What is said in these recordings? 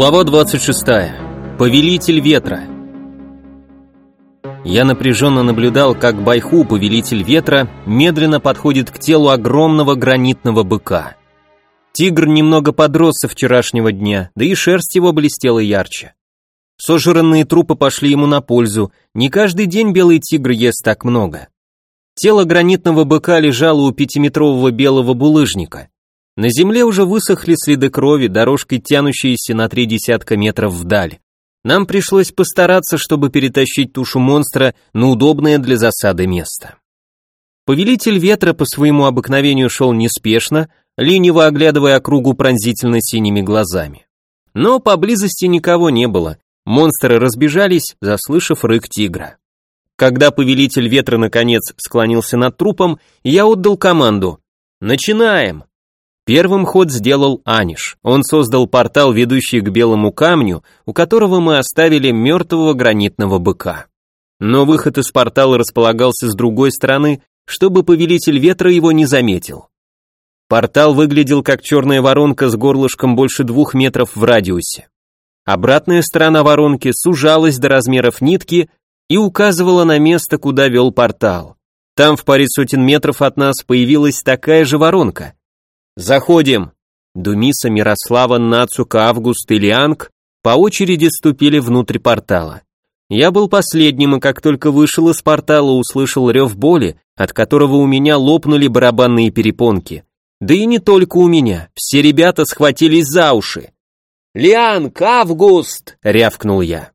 Глава 26. Повелитель ветра. Я напряженно наблюдал, как Байху, повелитель ветра, медленно подходит к телу огромного гранитного быка. Тигр немного подрос со вчерашнего дня, да и шерсть его блестела ярче. Сожранные трупы пошли ему на пользу, не каждый день белый тигр ест так много. Тело гранитного быка лежало у пятиметрового белого булыжника. На земле уже высохли следы крови, дорожкой тянущиеся на три десятка метров вдаль. Нам пришлось постараться, чтобы перетащить тушу монстра на удобное для засады место. Повелитель ветра по своему обыкновению шел неспешно, лениво оглядывая округу пронзительно синими глазами. Но поблизости никого не было, монстры разбежались, заслышав рык тигра. Когда повелитель ветра наконец склонился над трупом, я отдал команду «Начинаем!» Первым ход сделал Аниш. Он создал портал, ведущий к белому камню, у которого мы оставили мертвого гранитного быка. Но выход из портала располагался с другой стороны, чтобы повелитель ветра его не заметил. Портал выглядел как черная воронка с горлышком больше двух метров в радиусе. Обратная сторона воронки сужалась до размеров нитки и указывала на место, куда вел портал. Там в паре сотен метров от нас появилась такая же воронка – «Заходим!» Думиса, Мирослава, Нацука, Август и Лианг по очереди ступили внутрь портала. Я был последним, и как только вышел из портала, услышал рев боли, от которого у меня лопнули барабанные перепонки. Да и не только у меня, все ребята схватились за уши. «Лианг, Август!» — рявкнул я.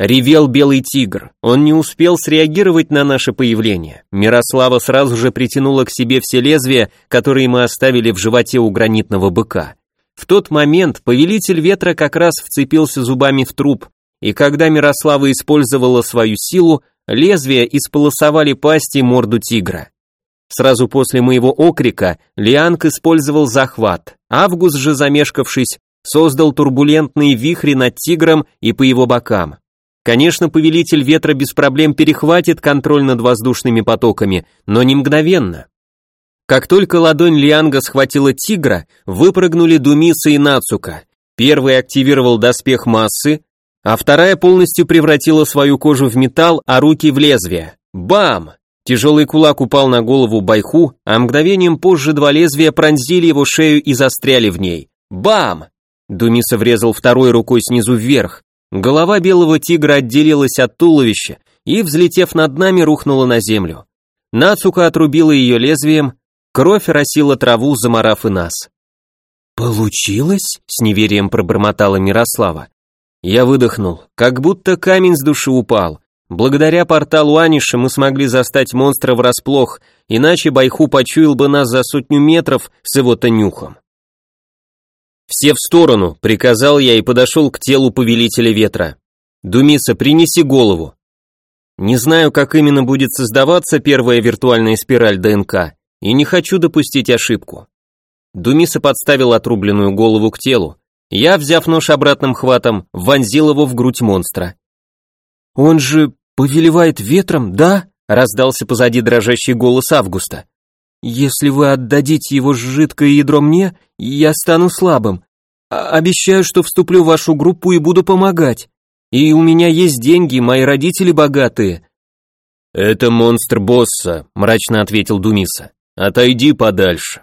Ревел белый тигр. Он не успел среагировать на наше появление. Мирослава сразу же притянула к себе все лезвия, которые мы оставили в животе у гранитного быка. В тот момент повелитель ветра как раз вцепился зубами в труп, и когда Мирослава использовала свою силу, лезвия исполосовали пасть и морду тигра. Сразу после моего окрика Лианг использовал захват. Август же, замешкавшись, создал турбулентные вихри над тигром и по его бокам. Конечно, повелитель ветра без проблем перехватит контроль над воздушными потоками, но не мгновенно. Как только ладонь Лианга схватила тигра, выпрыгнули Думиса и Нацука. Первый активировал доспех массы, а вторая полностью превратила свою кожу в металл, а руки в лезвие. Бам! Тяжелый кулак упал на голову Байху, а мгновением позже два лезвия пронзили его шею и застряли в ней. Бам! Думиса врезал второй рукой снизу вверх, Голова белого тигра отделилась от туловища и, взлетев над нами, рухнула на землю. Нацука отрубила ее лезвием, кровь росила траву, заморав и нас. «Получилось?» — с неверием пробормотала Мирослава. Я выдохнул, как будто камень с души упал. Благодаря порталу Аниша мы смогли застать монстра врасплох, иначе Байху почуял бы нас за сотню метров с его-то нюхом. «Все в сторону», — приказал я и подошел к телу повелителя ветра. «Думиса, принеси голову». Не знаю, как именно будет создаваться первая виртуальная спираль ДНК, и не хочу допустить ошибку. Думиса подставил отрубленную голову к телу. Я, взяв нож обратным хватом, вонзил его в грудь монстра. «Он же повелевает ветром, да?» — раздался позади дрожащий голос Августа. «Если вы отдадите его жидкое ядро мне, я стану слабым. А, обещаю, что вступлю в вашу группу и буду помогать. И у меня есть деньги, мои родители богатые». «Это монстр босса», — мрачно ответил Думиса. «Отойди подальше».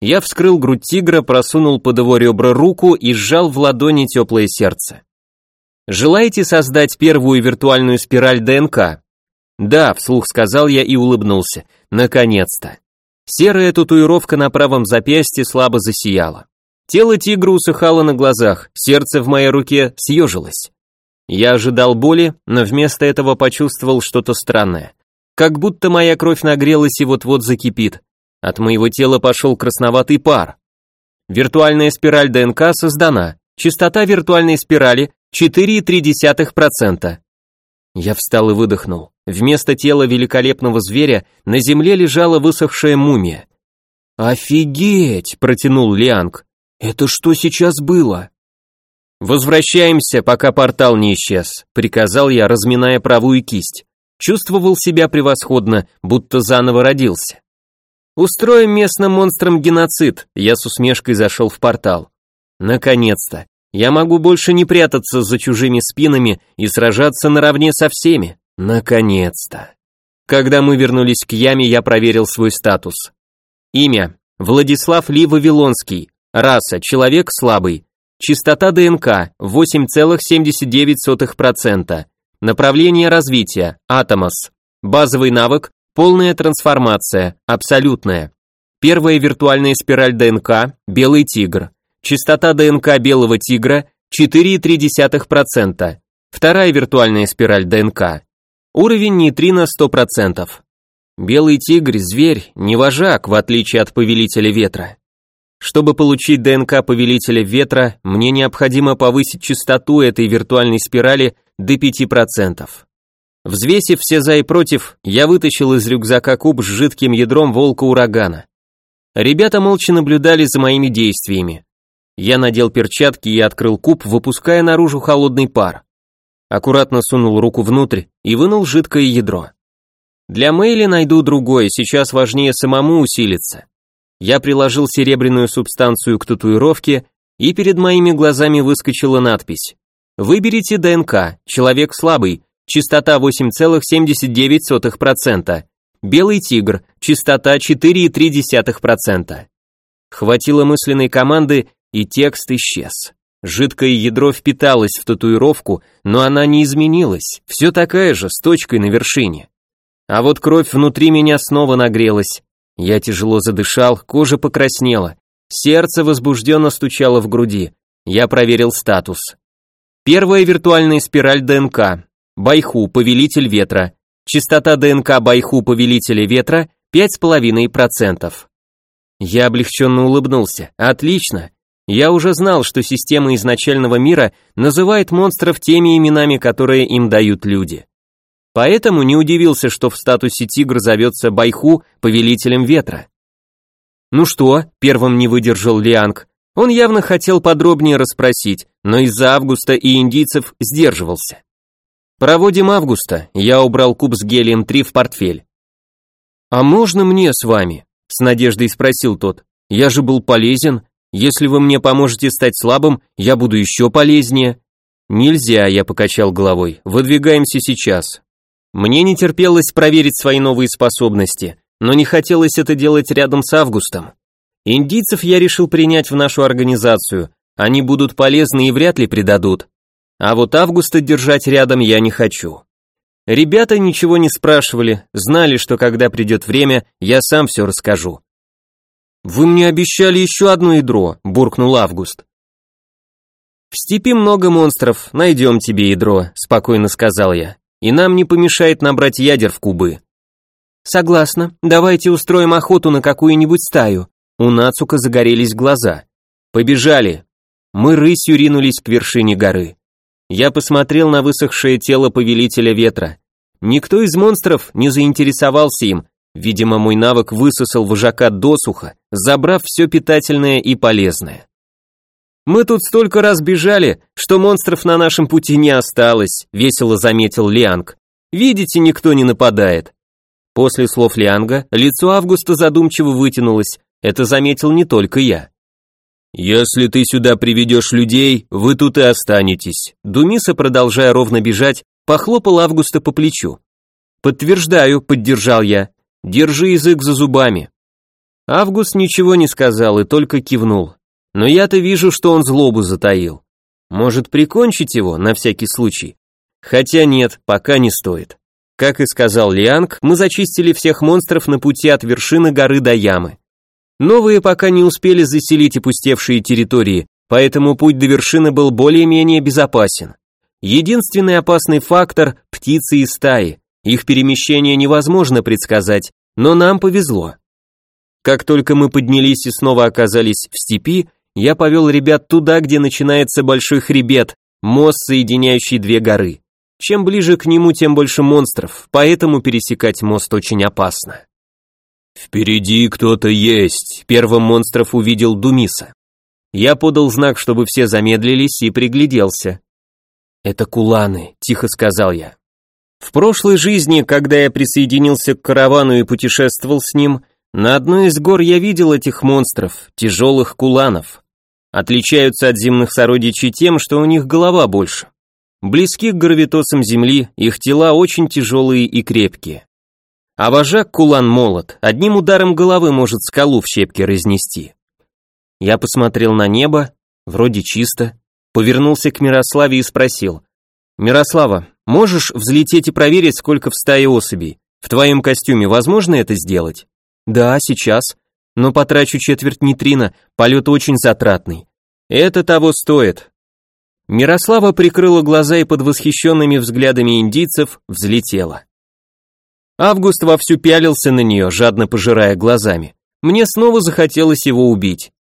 Я вскрыл грудь тигра, просунул под его ребра руку и сжал в ладони теплое сердце. «Желаете создать первую виртуальную спираль ДНК?» «Да», — вслух сказал я и улыбнулся. «Наконец-то». Серая татуировка на правом запястье слабо засияла. Тело тигра усыхало на глазах, сердце в моей руке съежилось. Я ожидал боли, но вместо этого почувствовал что-то странное. Как будто моя кровь нагрелась и вот-вот закипит. От моего тела пошел красноватый пар. Виртуальная спираль ДНК создана. Частота виртуальной спирали 4,3%. Я встал и выдохнул. Вместо тела великолепного зверя на земле лежала высохшая мумия. «Офигеть!» – протянул Лианг. «Это что сейчас было?» «Возвращаемся, пока портал не исчез», – приказал я, разминая правую кисть. Чувствовал себя превосходно, будто заново родился. «Устроим местным монстрам геноцид», – я с усмешкой зашел в портал. Наконец-то. Я могу больше не прятаться за чужими спинами и сражаться наравне со всеми. Наконец-то. Когда мы вернулись к яме, я проверил свой статус. Имя. Владислав Ли Вавилонский. Раса. Человек слабый. Частота ДНК. 8,79%. Направление развития. Атомос. Базовый навык. Полная трансформация. Абсолютная. Первая виртуальная спираль ДНК. Белый тигр. Частота ДНК белого тигра 4,3%. Вторая виртуальная спираль ДНК. Уровень нейтрино 100%. Белый тигр – зверь, не вожак, в отличие от повелителя ветра. Чтобы получить ДНК повелителя ветра, мне необходимо повысить частоту этой виртуальной спирали до 5%. Взвесив все за и против, я вытащил из рюкзака куб с жидким ядром волка-урагана. Ребята молча наблюдали за моими действиями. Я надел перчатки и открыл куб, выпуская наружу холодный пар. Аккуратно сунул руку внутрь и вынул жидкое ядро. Для Мэйли найду другое, сейчас важнее самому усилиться. Я приложил серебряную субстанцию к татуировке, и перед моими глазами выскочила надпись. Выберите ДНК, человек слабый, частота 8,79%, белый тигр, частота 4,3%. Хватило мысленной команды, и текст исчез. Жидкое ядро впиталось в татуировку, но она не изменилась, все такая же, с точкой на вершине. А вот кровь внутри меня снова нагрелась. Я тяжело задышал, кожа покраснела, сердце возбужденно стучало в груди. Я проверил статус. Первая виртуальная спираль ДНК. Байху, повелитель ветра. Частота ДНК Байху, повелителя ветра 5,5%. Я облегченно улыбнулся. Отлично. Я уже знал, что система изначального мира называет монстров теми именами, которые им дают люди. Поэтому не удивился, что в статусе тигр зовется Байху повелителем ветра. Ну что, первым не выдержал Лианг. Он явно хотел подробнее расспросить, но из-за Августа и индийцев сдерживался. Проводим Августа, я убрал куб с гелием-3 в портфель. А можно мне с вами? С надеждой спросил тот. Я же был полезен, если вы мне поможете стать слабым, я буду еще полезнее. Нельзя, я покачал головой. Выдвигаемся сейчас. Мне не терпелось проверить свои новые способности, но не хотелось это делать рядом с Августом. Индийцев я решил принять в нашу организацию. Они будут полезны и вряд ли предадут. А вот Августа держать рядом я не хочу. Ребята ничего не спрашивали, знали, что когда придет время, я сам все расскажу. «Вы мне обещали еще одно ядро», — буркнул Август. «В степи много монстров, найдем тебе ядро», — спокойно сказал я. «И нам не помешает набрать ядер в кубы». «Согласна, давайте устроим охоту на какую-нибудь стаю». У Нацука загорелись глаза. «Побежали». Мы рысью ринулись к вершине горы. Я посмотрел на высохшее тело повелителя ветра. Никто из монстров не заинтересовался им, Видимо, мой навык высосал вожака досуха, забрав все питательное и полезное. «Мы тут столько раз бежали, что монстров на нашем пути не осталось», весело заметил Лианг. «Видите, никто не нападает». После слов Лианга лицо Августа задумчиво вытянулось, это заметил не только я. «Если ты сюда приведешь людей, вы тут и останетесь», Думиса, продолжая ровно бежать, похлопал Августа по плечу. «Подтверждаю», — поддержал я, Держи язык за зубами. Август ничего не сказал и только кивнул. Но я-то вижу, что он злобу затаил. Может, прикончить его на всякий случай? Хотя нет, пока не стоит. Как и сказал Лианг, мы зачистили всех монстров на пути от вершины горы до ямы. Новые пока не успели заселить опустевшие территории, поэтому путь до вершины был более-менее безопасен. Единственный опасный фактор – птицы и стаи. Их перемещение невозможно предсказать, но нам повезло. Как только мы поднялись и снова оказались в степи, я повел ребят туда, где начинается большой хребет, мост, соединяющий две горы. Чем ближе к нему, тем больше монстров, поэтому пересекать мост очень опасно. «Впереди кто-то есть», — первым монстров увидел Думиса. Я подал знак, чтобы все замедлились и пригляделся. «Это куланы», — тихо сказал я. В прошлой жизни, когда я присоединился к каравану и путешествовал с ним, на одной из гор я видел этих монстров, тяжелых куланов. Отличаются от земных сородичей тем, что у них голова больше. Близки к гравитосам Земли, их тела очень тяжелые и крепкие. А вожак Кулан молот, одним ударом головы может скалу в щепки разнести. Я посмотрел на небо, вроде чисто, повернулся к Мирославе и спросил. «Мирослава, можешь взлететь и проверить, сколько в стае особей? В твоем костюме возможно это сделать?» «Да, сейчас. Но потрачу четверть нейтрина, полет очень затратный». «Это того стоит. Мирослава прикрыла глаза и под восхищенными взглядами индийцев взлетела. Август вовсю пялился на нее, жадно пожирая глазами. Мне снова захотелось его убить.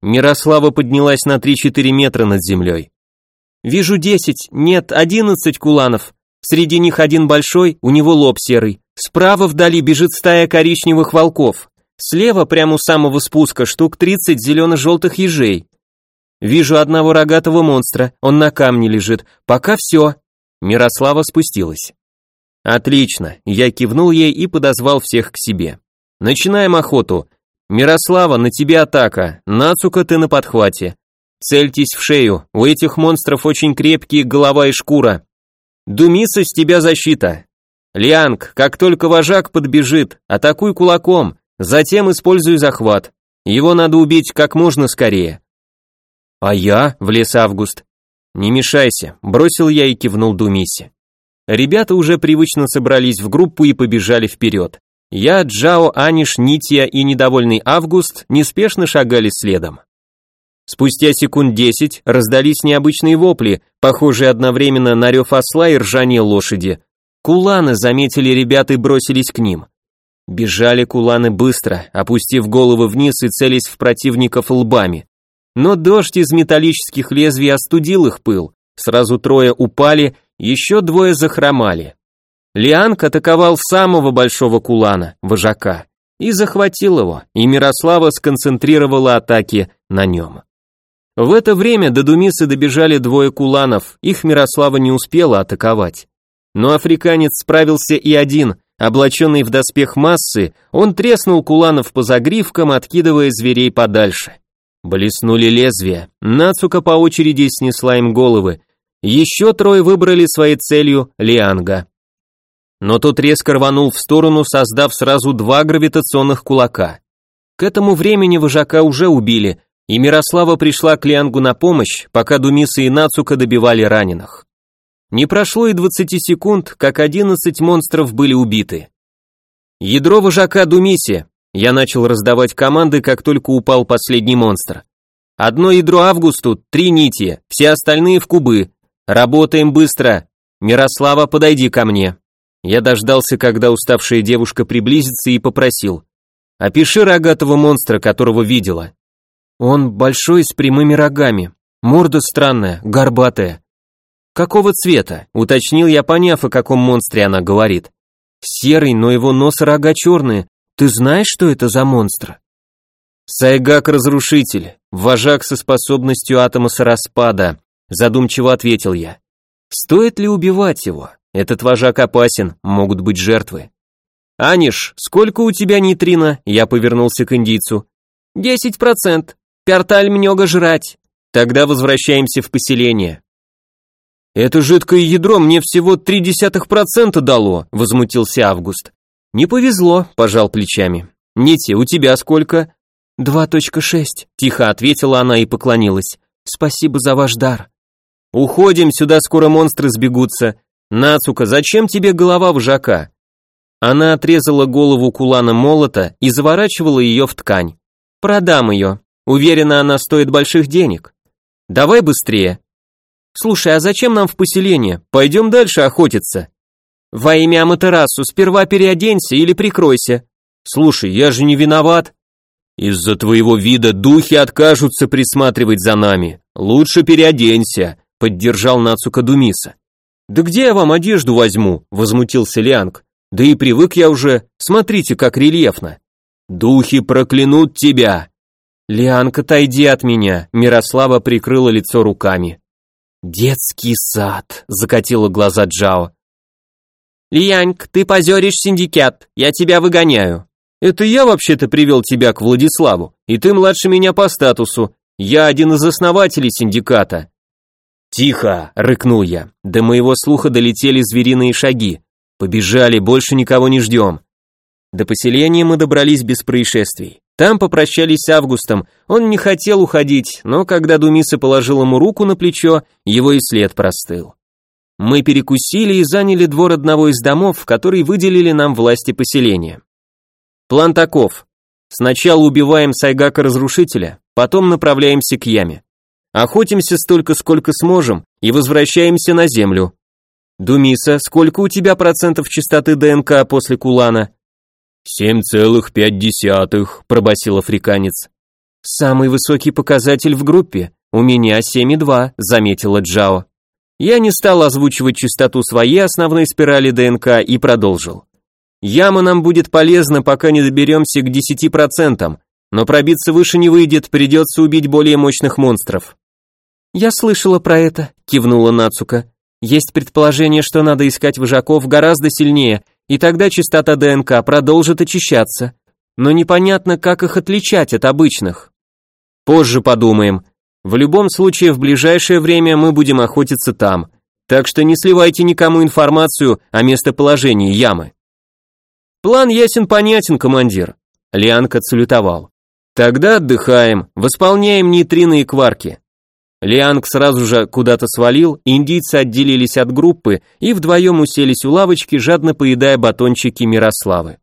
Мирослава поднялась на 3-4 метра над землей. «Вижу десять, нет, одиннадцать куланов. Среди них один большой, у него лоб серый. Справа вдали бежит стая коричневых волков. Слева, прямо у самого спуска, штук 30 зелено-желтых ежей. Вижу одного рогатого монстра, он на камне лежит. Пока все. Мирослава спустилась. Отлично, я кивнул ей и подозвал всех к себе. Начинаем охоту. Мирослава, на тебе атака. Нацука ты на подхвате. Цельтесь в шею, у этих монстров очень крепкие голова и шкура. Думиса, с тебя защита. Лианг, как только вожак подбежит, атакуй кулаком, затем используй захват. Его надо убить как можно скорее. «А я?» — влез Август. «Не мешайся», — бросил я и кивнул Думисе. Ребята уже привычно собрались в группу и побежали вперед. Я, Джао, Аниш, Нития и недовольный Август неспешно шагали следом. Спустя секунд десять раздались необычные вопли, похожие одновременно на рев осла и ржание лошади. Куланы заметили ребят и бросились к ним. Бежали куланы быстро, опустив головы вниз и целясь в противников лбами. Но дождь из металлических лезвий остудил их пыл. Сразу трое упали, еще двое захромали. Лианг атаковал самого большого кулана, вожака, и захватил его, и Мирослава сконцентрировала атаки на нем. В это время до Думисы добежали двое куланов, их Мирослава не успела атаковать. Но африканец справился и один, облаченный в доспех массы, он треснул куланов по загривкам, откидывая зверей подальше. Блеснули лезвия, Нацука по очереди снесла им головы. Еще трое выбрали своей целью Лианга. Но тот резко рванул в сторону, создав сразу два гравитационных кулака. К этому времени вожака уже убили, и Мирослава пришла к Лиангу на помощь, пока Думиса и Нацука добивали раненых. Не прошло и 20 секунд, как 11 монстров были убиты. Ядро вожака Думисе, я начал раздавать команды, как только упал последний монстр. Одно ядро Августу, три нити, все остальные в кубы. Работаем быстро. Мирослава, подойди ко мне. Я дождался, когда уставшая девушка приблизится и попросил. Опиши рогатого монстра, которого видела. Он большой с прямыми рогами. Морда странная, горбатая. Какого цвета? Уточнил я, поняв, о каком монстре она говорит. Серый, но его нос и рога черные, ты знаешь, что это за монстр? Сайгак-разрушитель, вожак со способностью атомоса распада, задумчиво ответил я. Стоит ли убивать его? Этот вожак опасен, могут быть жертвы. Аниш, сколько у тебя нейтрино? Я повернулся к индийцу. Десять процент. Перталь много жрать. Тогда возвращаемся в поселение. Это жидкое ядро мне всего три десятых процента дало, возмутился Август. «Не повезло», – пожал плечами. «Нити, у тебя сколько?» «Два точка шесть», – тихо ответила она и поклонилась. «Спасибо за ваш дар». «Уходим, сюда скоро монстры сбегутся. Нацука, зачем тебе голова вжака?» Она отрезала голову кулана молота и заворачивала ее в ткань. «Продам ее. Уверена, она стоит больших денег. Давай быстрее». «Слушай, а зачем нам в поселение? Пойдем дальше охотиться». «Во имя Аматерасу, сперва переоденься или прикройся». «Слушай, я же не виноват». «Из-за твоего вида духи откажутся присматривать за нами. Лучше переоденься», — поддержал Нацука Думиса. «Да где я вам одежду возьму?» — возмутился Лианг. «Да и привык я уже. Смотрите, как рельефно». «Духи проклянут тебя!» «Лианг, отойди от меня!» Мирослава прикрыла лицо руками. «Детский сад!» — закатила глаза Джао. «Лияньк, ты позоришь синдикат, я тебя выгоняю». «Это я вообще-то привел тебя к Владиславу, и ты младше меня по статусу. Я один из основателей синдиката». «Тихо!» — рыкнул я. До моего слуха долетели звериные шаги. «Побежали, больше никого не ждем». До поселения мы добрались без происшествий. Там попрощались с Августом, он не хотел уходить, но когда Думиса положил ему руку на плечо, его и след простыл. Мы перекусили и заняли двор одного из домов, который выделили нам власти поселения. План таков. Сначала убиваем Сайгака-разрушителя, потом направляемся к яме. Охотимся столько, сколько сможем, и возвращаемся на землю. Думиса, сколько у тебя процентов частоты ДНК после Кулана? «Семь целых пять десятых», — пробасил африканец. «Самый высокий показатель в группе. У меня семь и два», — заметила Джао. Я не стал озвучивать частоту своей основной спирали ДНК и продолжил. Яма нам будет полезна, пока не доберемся к 10%, но пробиться выше не выйдет, придется убить более мощных монстров. Я слышала про это, кивнула Нацука. Есть предположение, что надо искать вожаков гораздо сильнее, и тогда частота ДНК продолжит очищаться. Но непонятно, как их отличать от обычных. Позже подумаем. В любом случае, в ближайшее время мы будем охотиться там. Так что не сливайте никому информацию о местоположении ямы. План ясен понятен, командир. Лианг отсалютовал. Тогда отдыхаем, восполняем нейтрино и кварки. Лианг сразу же куда-то свалил, индийцы отделились от группы и вдвоем уселись у лавочки, жадно поедая батончики Мирославы.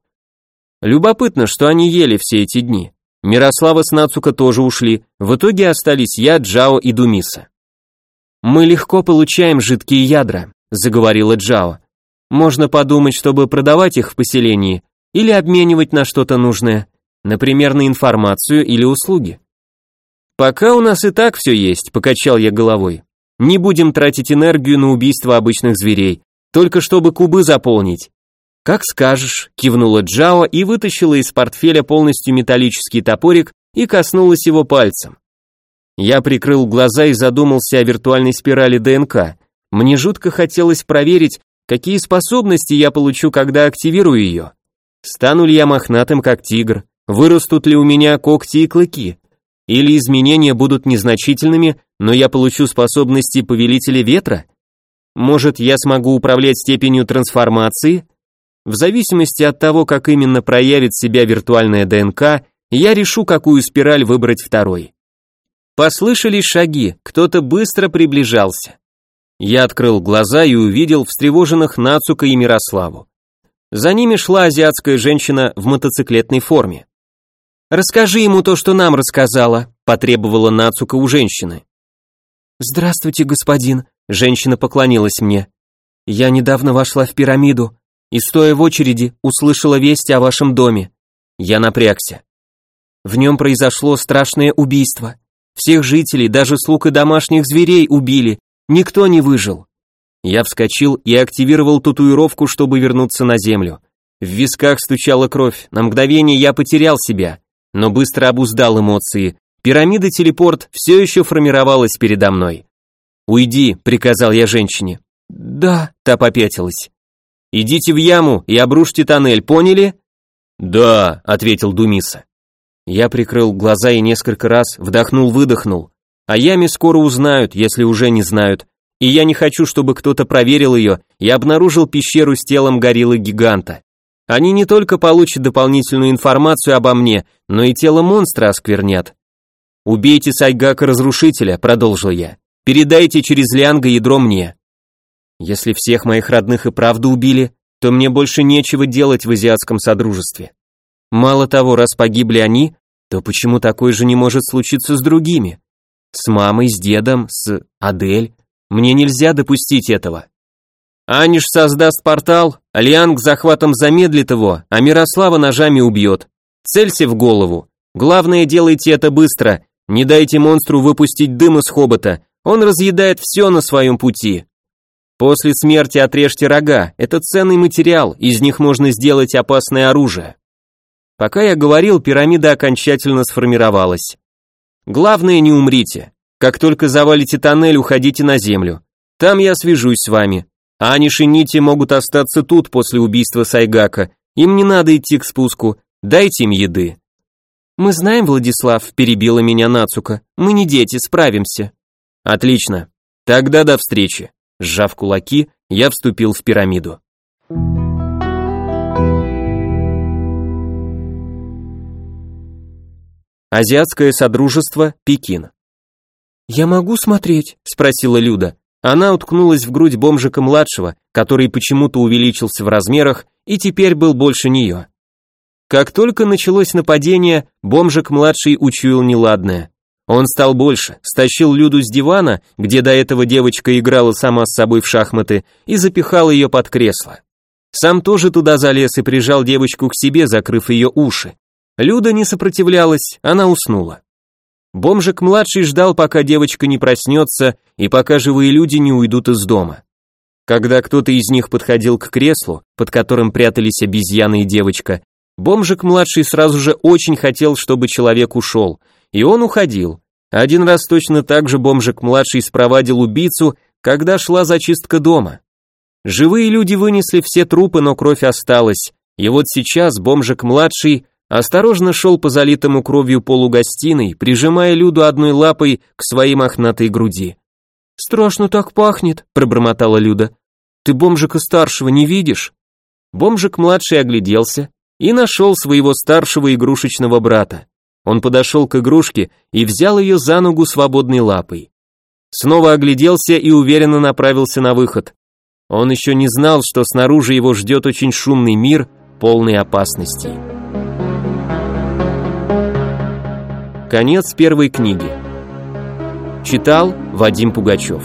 Любопытно, что они ели все эти дни. Мирослава с Нацука тоже ушли, в итоге остались я, Джао и Думиса. «Мы легко получаем жидкие ядра», — заговорила Джао. «Можно подумать, чтобы продавать их в поселении или обменивать на что-то нужное, например, на информацию или услуги». «Пока у нас и так все есть», — покачал я головой. «Не будем тратить энергию на убийство обычных зверей, только чтобы кубы заполнить». «Как скажешь», — кивнула Джао и вытащила из портфеля полностью металлический топорик и коснулась его пальцем. Я прикрыл глаза и задумался о виртуальной спирали ДНК. Мне жутко хотелось проверить, какие способности я получу, когда активирую ее. Стану ли я мохнатым, как тигр? Вырастут ли у меня когти и клыки? Или изменения будут незначительными, но я получу способности повелителя ветра? Может, я смогу управлять степенью трансформации? В зависимости от того, как именно проявит себя виртуальная ДНК, я решу, какую спираль выбрать второй. Послышались шаги, кто-то быстро приближался. Я открыл глаза и увидел встревоженных Нацука и Мирославу. За ними шла азиатская женщина в мотоциклетной форме. Расскажи ему то, что нам рассказала, потребовала Нацука у женщины. Здравствуйте, господин, женщина поклонилась мне. Я недавно вошла в пирамиду и стоя в очереди услышала весть о вашем доме. Я напрягся. В нем произошло страшное убийство. Всех жителей, даже слуг и домашних зверей убили. Никто не выжил. Я вскочил и активировал татуировку, чтобы вернуться на землю. В висках стучала кровь. На мгновение я потерял себя но быстро обуздал эмоции. Пирамида-телепорт все еще формировалась передо мной. «Уйди», — приказал я женщине. «Да», — та попятилась. «Идите в яму и обрушьте тоннель, поняли?» «Да», — ответил Думиса. Я прикрыл глаза и несколько раз вдохнул-выдохнул. О яме скоро узнают, если уже не знают. И я не хочу, чтобы кто-то проверил ее и обнаружил пещеру с телом гориллы-гиганта. Они не только получат дополнительную информацию обо мне, но и тело монстра осквернят. «Убейте Сайгака-разрушителя», — продолжил я. «Передайте через Лианга ядро мне». Если всех моих родных и правду убили, то мне больше нечего делать в азиатском содружестве. Мало того, раз погибли они, то почему такое же не может случиться с другими? С мамой, с дедом, с Адель? Мне нельзя допустить этого. Аниш создаст портал, Лианг захватом замедлит его, а Мирослава ножами убьет. Целься в голову. Главное, делайте это быстро. Не дайте монстру выпустить дым из хобота. Он разъедает все на своем пути. После смерти отрежьте рога. Это ценный материал, из них можно сделать опасное оружие. Пока я говорил, пирамида окончательно сформировалась. Главное, не умрите. Как только завалите тоннель, уходите на землю. Там я свяжусь с вами. Аниш и Нити могут остаться тут после убийства Сайгака. Им не надо идти к спуску. Дайте им еды. Мы знаем, Владислав, перебила меня Нацука. Мы не дети, справимся. Отлично. Тогда до встречи. Сжав кулаки, я вступил в пирамиду. Азиатское содружество, Пекин. «Я могу смотреть?» – спросила Люда. Она уткнулась в грудь бомжика-младшего, который почему-то увеличился в размерах и теперь был больше нее. Как только началось нападение, бомжик-младший учуял неладное. Он стал больше, стащил Люду с дивана, где до этого девочка играла сама с собой в шахматы, и запихал ее под кресло. Сам тоже туда залез и прижал девочку к себе, закрыв ее уши. Люда не сопротивлялась, она уснула. Бомжик-младший ждал, пока девочка не проснется и пока живые люди не уйдут из дома. Когда кто-то из них подходил к креслу, под которым прятались обезьяна и девочка, бомжик-младший сразу же очень хотел, чтобы человек ушел, и он уходил. Один раз точно так же бомжик-младший спровадил убийцу, когда шла зачистка дома. Живые люди вынесли все трупы, но кровь осталась, и вот сейчас бомжик-младший осторожно шел по залитому кровью полу гостиной, прижимая Люду одной лапой к своей мохнатой груди. «Страшно так пахнет», — пробормотала Люда. «Ты бомжика старшего не видишь?» Бомжик-младший огляделся и нашел своего старшего игрушечного брата. Он подошел к игрушке и взял ее за ногу свободной лапой. Снова огляделся и уверенно направился на выход. Он еще не знал, что снаружи его ждет очень шумный мир, полный опасностей. Конец первой книги. Читал Вадим Пугачев.